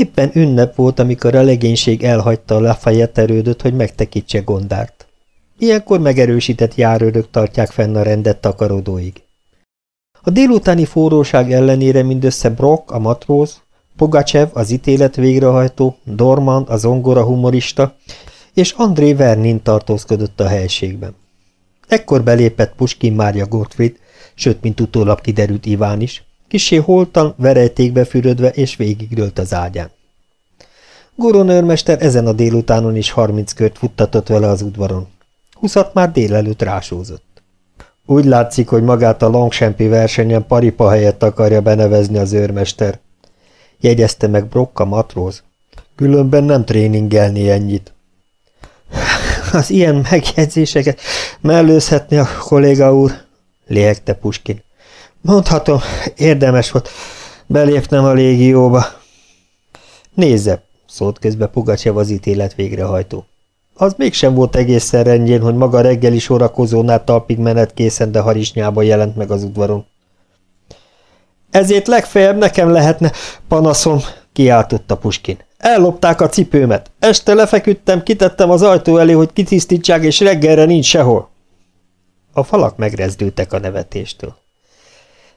Éppen ünnep volt, amikor a legénység elhagyta a Lafayette erődöt, hogy megtekítse Gondárt. Ilyenkor megerősített járőrök tartják fenn a rendet takarodóig. A délutáni forróság ellenére mindössze Brock, a matróz, Pogacsev, az ítélet végrehajtó, Dorman, a zongora humorista, és André Vernin tartózkodott a helységben. Ekkor belépett Puskin Mária Gottfried, sőt, mint utólag kiderült Iván is, kisé holtan, verejtékbe fürödve és végigdőlt az ágyán. Goronőrmester ezen a délutánon is harminc kört futtatott vele az udvaron. Huszat már délelőtt rásózott. Úgy látszik, hogy magát a Longchampi versenyen paripa helyett akarja benevezni az őrmester, jegyezte meg Brokka matróz. Különben nem tréningelni ennyit. Az ilyen megjegyzéseket mellőzhetni a kolléga úr, léhegte Puskin. Mondhatom, érdemes volt belépnem a légióba. Nézze, szólt közbe Pugacsev az ítélet végrehajtó. Az mégsem volt egészen rendjén, hogy maga reggeli sorakozónál talpig menet készen, de harisnyába jelent meg az udvaron. Ezért legfeljebb nekem lehetne panaszom, kiáltotta Puskin. Ellopták a cipőmet. Este lefeküdtem, kitettem az ajtó elé, hogy kitisztítsák, és reggelre nincs sehol. A falak megrezdültek a nevetéstől.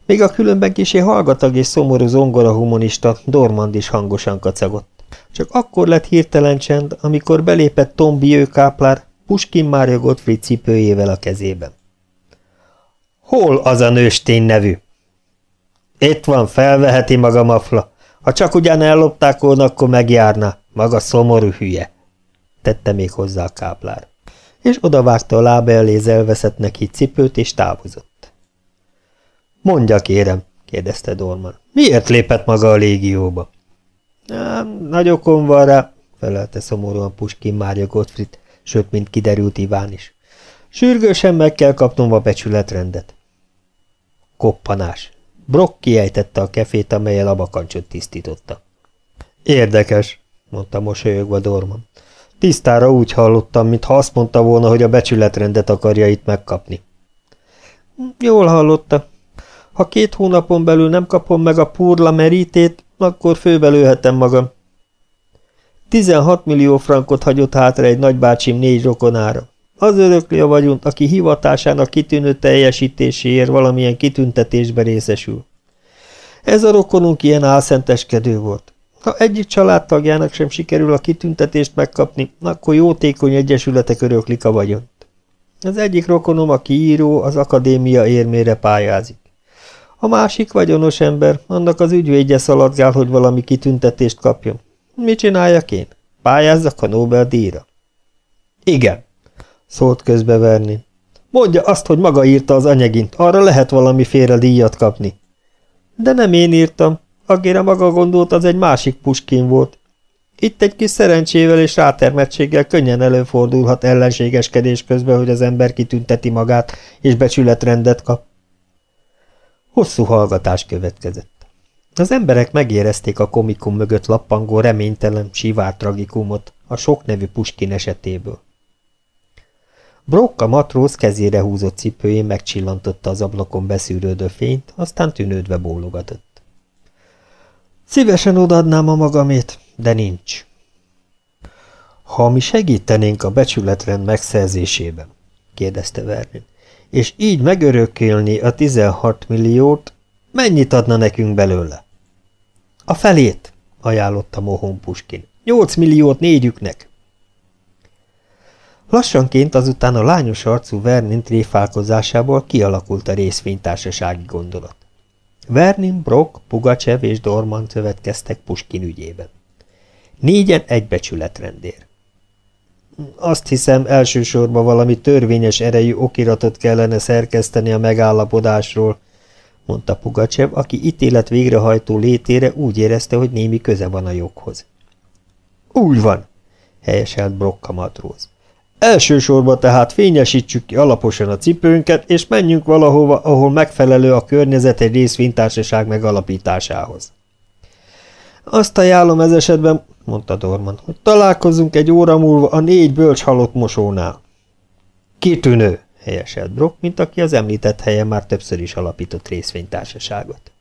Még a különben kisé hallgatag és szomorú zongora humonista Dormand is hangosan kacagott. Csak akkor lett hirtelen csend, amikor belépett Tom Bieu káplár, Puskin Mária Gottfried cipőjével a kezében. Hol az a nőstény nevű? Itt van, felveheti maga mafla. Ha csak ugyan ellopták volna, akkor megjárna. Maga szomorú hülye. Tette még hozzá a káplár. És odavágta a lába elé elveszett neki cipőt, és távozott. Mondja, kérem, kérdezte Dorman. Miért lépett maga a légióba? Nagy okom van rá, felelte szomorúan Puskin Mária Gottfried, sőt, mint kiderült Iván is. Sürgősen meg kell kapnom a becsületrendet. Koppanás. Brock kiejtette a kefét, amelyel a bakancsot tisztította. Érdekes, mondta mosolyogva Dorman. Tisztára úgy hallottam, mintha azt mondta volna, hogy a becsületrendet akarja itt megkapni. Jól hallotta. Ha két hónapon belül nem kapom meg a purla merítét, akkor főbelőhetem magam. 16 millió frankot hagyott hátra egy nagybácsim négy rokonára. Az örökli a vagyont, aki hivatásának kitűnő teljesítéséért valamilyen kitüntetésbe részesül. Ez a rokonunk ilyen álszenteskedő volt. Ha egyik családtagjának sem sikerül a kitüntetést megkapni, akkor jótékony egyesületek öröklik a vagyont. Az egyik rokonom, aki író, az akadémia érmére pályázik. A másik vagyonos ember, annak az ügyvédje szaladgál, hogy valami kitüntetést kapjon. Mit csináljak én? Pályázzak a Nobel-díjra? Igen, szólt közbe Verni. Mondja azt, hogy maga írta az anyagint, arra lehet valamiféle díjat kapni. De nem én írtam. Akire maga gondolt, az egy másik puskin volt. Itt egy kis szerencsével és rátermettséggel könnyen előfordulhat ellenségeskedés közben, hogy az ember kitünteti magát, és becsületrendet kap. Hosszú hallgatás következett. Az emberek megérezték a komikum mögött lappangó reménytelen, sivár tragikumot a sok nevű Puskin esetéből. Brock a matróz kezére húzott cipőjén megcsillantotta az ablakon beszűrődő fényt, aztán tűnődve bólogatott. Szívesen odaadnám a magamét, de nincs. Ha mi segítenénk a becsületrend megszerzésében, kérdezte Vernin, és így megörökölni a 16 milliót, mennyit adna nekünk belőle? A felét, ajánlotta Mohon Puskin. 8 milliót négyüknek. Lassanként azután a lányos arcú Vernin tréfálkozásából kialakult a részvénytársasági gondolat. Vernin, Brock, Pugacsev és Dorman következtek Puskin ügyében. Négyen egy becsületrendér. Azt hiszem, elsősorban valami törvényes erejű okiratot kellene szerkeszteni a megállapodásról, mondta Pugacsev, aki ítélet végrehajtó létére úgy érezte, hogy némi köze van a joghoz. Úgy van, helyeselt Brock a matróz. Elsősorban tehát fényesítsük ki alaposan a cipőnket, és menjünk valahova, ahol megfelelő a környezet egy részvénytársaság megalapításához. Azt ajánlom ez esetben, mondta Dorman, hogy találkozzunk egy óra múlva a négy bölcs halott mosónál. Kitűnő, helyeselt Brock, mint aki az említett helyen már többször is alapított részvénytársaságot.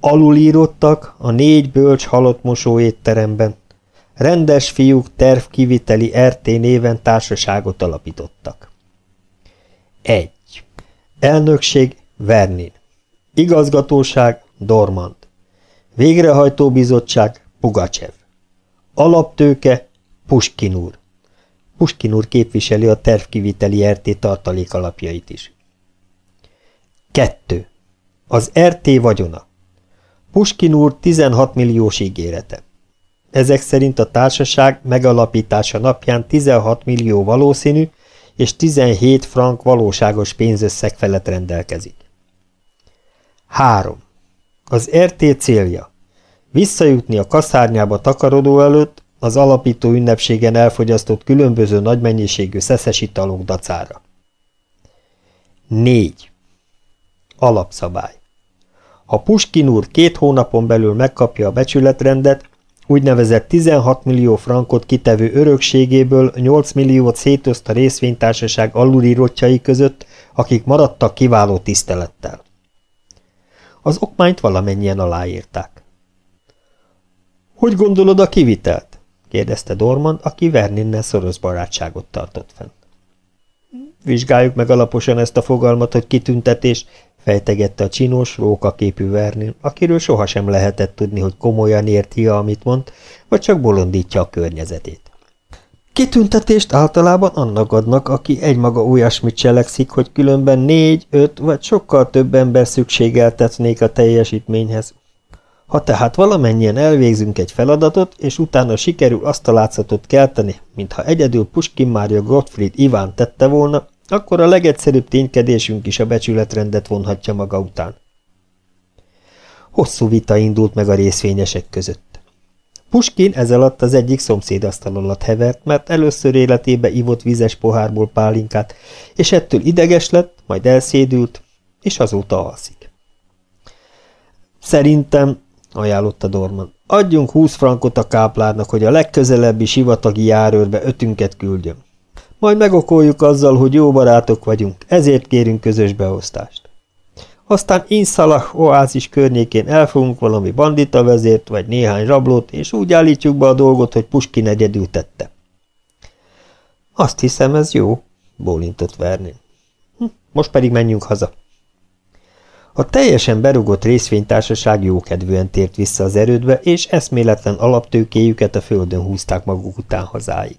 Alulírottak a négy bölcs halott mosó étteremben. Rendes fiúk tervkiviteli RT néven társaságot alapítottak. 1. Elnökség Vernin. Igazgatóság Dormand. Végrehajtó bizottság Pugacsev. Alaptőke Puskin úr. Puskin úr képviseli a tervkiviteli RT tartalék alapjait is. 2. Az RT vagyona. Puskin úr 16 milliós ígérete. Ezek szerint a társaság megalapítása napján 16 millió valószínű és 17 frank valóságos pénzösszeg felett rendelkezik. 3. Az RT célja. Visszajutni a kaszárnyába takarodó előtt az alapító ünnepségen elfogyasztott különböző nagy mennyiségű szeszes italok dacára. 4. Alapszabály. Ha Puskin úr két hónapon belül megkapja a becsületrendet, úgynevezett 16 millió frankot kitevő örökségéből 8 milliót szétoszt a részvénytársaság alulírottjai között, akik maradtak kiváló tisztelettel. Az okmányt valamennyien aláírták. Hogy gondolod a kivitelt? kérdezte Dorman, aki Verninnel szoros barátságot tartott fenn. Vizsgáljuk meg alaposan ezt a fogalmat, hogy kitüntetés, fejtegette a csinos, rókaképű Vernin, akiről sohasem lehetett tudni, hogy komolyan érti amit mond, vagy csak bolondítja a környezetét. Kitüntetést általában annak adnak, aki egymaga olyasmit cselekszik, hogy különben négy, öt vagy sokkal több ember szükségeltetnék a teljesítményhez. Ha tehát valamennyien elvégzünk egy feladatot, és utána sikerül azt a látszatot kelteni, mintha egyedül Puskin Mária Gottfried Iván tette volna, akkor a legegyszerűbb ténykedésünk is a becsületrendet vonhatja maga után. Hosszú vita indult meg a részvényesek között. Puskin ez alatt az egyik szomszédasztal alatt hevert, mert először életébe ivott vizes pohárból pálinkát, és ettől ideges lett, majd elszédült, és azóta alszik. Szerintem, ajánlotta Dorman, adjunk húsz frankot a káplárnak, hogy a legközelebbi sivatagi járőrbe ötünket küldjön. Majd megokoljuk azzal, hogy jó barátok vagyunk, ezért kérünk közös beosztást. Aztán Inszalah oázis környékén elfogunk valami bandita vezért, vagy néhány rablót, és úgy állítjuk be a dolgot, hogy Puskin egyedül tette. Azt hiszem, ez jó, bólintott Vernin. Hm, most pedig menjünk haza. A teljesen berugott részvénytársaság jókedvűen tért vissza az erődbe, és eszméletlen alaptőkéjüket a földön húzták maguk után hazáig.